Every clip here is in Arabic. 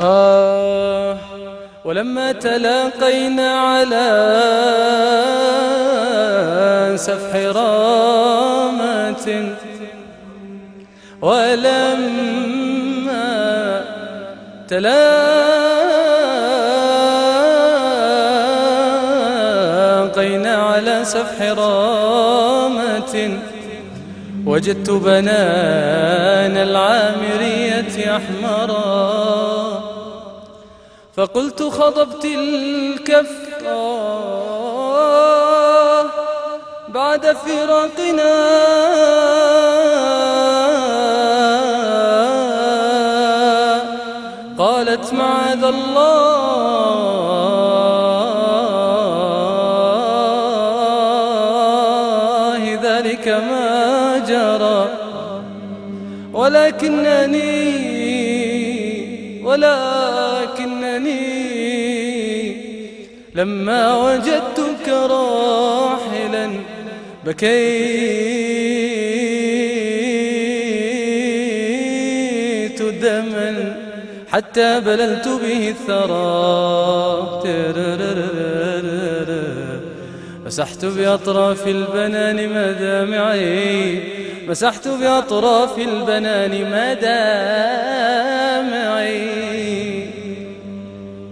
آه ولما تلاقينا على سفح رامة ولما تلاقينا على سفح رامة وجدت بنان العامرية أحمرا. فقلت خضبت الكف بعد فراقنا. قالت معاذ الله ذلك ما جرى. ولكنني ولكنني لما وجدتك راحلا بكيت دما حتى بللت به الثرى. مسحت بأطراف البنان مدامعي مسحت بأطراف البنان مدامعي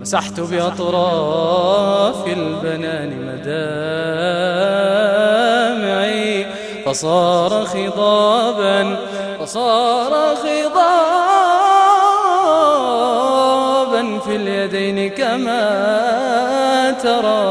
مسحت بأطراف البنان مدامعي فصار خضابا فصار خضابا في اليدين كما ترى.